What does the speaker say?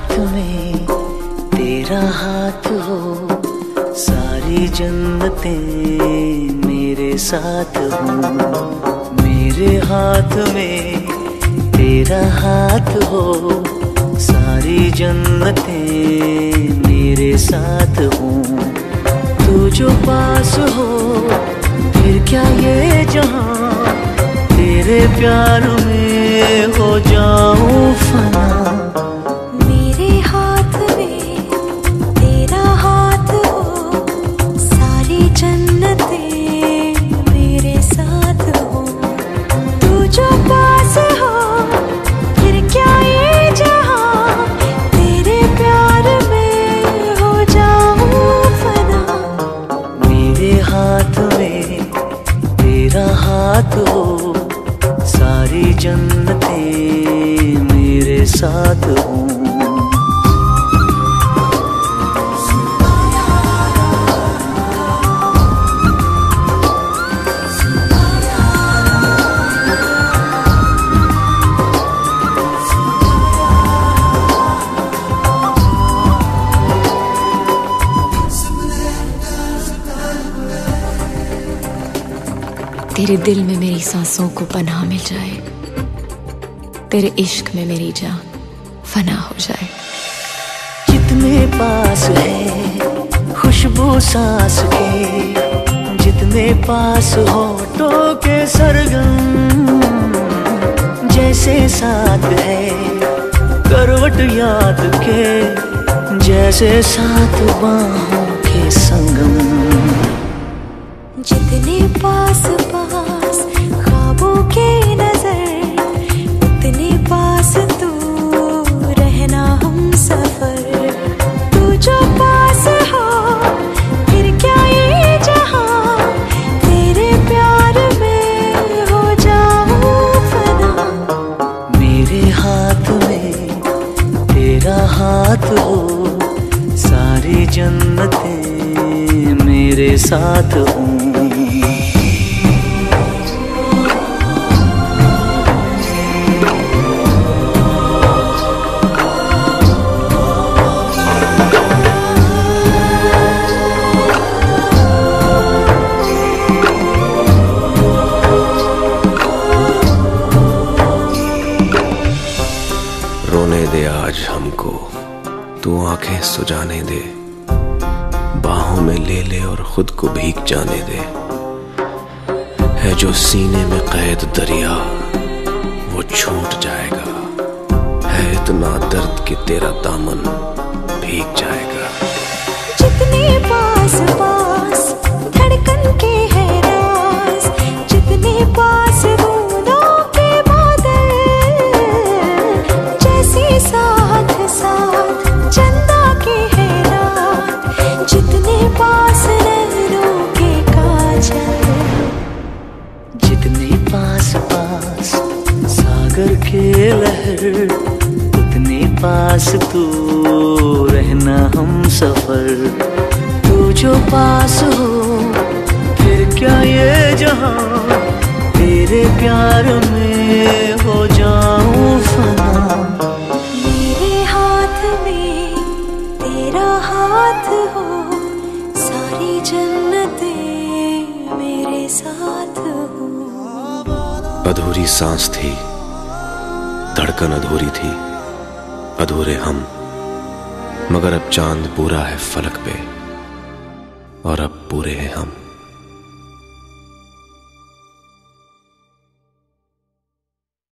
हाथ में। तेरा हाथ हो, सारी जन्नतें मेरे साथ हो। मेरे हाथ में तेरा हाथ हो, सारी जन्नतें मेरे साथ हो। तू जो पास हो, फिर क्या ये जहाँ? तेरे प्यार में जन्नतें मेरे साथ हूँ। तेरे दिल में मेरी सांसों को पनाह मिल जाए। तेरे इश्क में मेरी जान फना हो जाए। जितने पास है खुशबू सांस के जितने पास होठों के सरगम जैसे साथ है करवट याद के जैसे साथ बाहों के संगम। जितने पास पास साथ हूँ। रोने दे आज हमको। तू आँखें सुजाने दे। बाहों में ले ले और खुद को भीग जाने दे। है जो सीने में कैद दरिया, वो छूट जाएगा। है इतना दर्द कि तेरा दामन भीग जाएगा। जितने पास पास धड़कन के है राज, जितने पास बूंदों के बादल, जैसे साथ साथ लहर उतने पास तू रहना हम सफ़र। तू जो पास हो फिर क्या ये जहाँ? तेरे प्यार में हो जाऊँ फना। मेरे हाथ में तेरा हाथ हो सारी जन्नतें मेरे साथ हो। अधूरी सांस थी। धड़कन अधूरी थी। अधूरे हम, मगर अब चाँद पूरा है फलक पे, और अब पूरे हैं हम।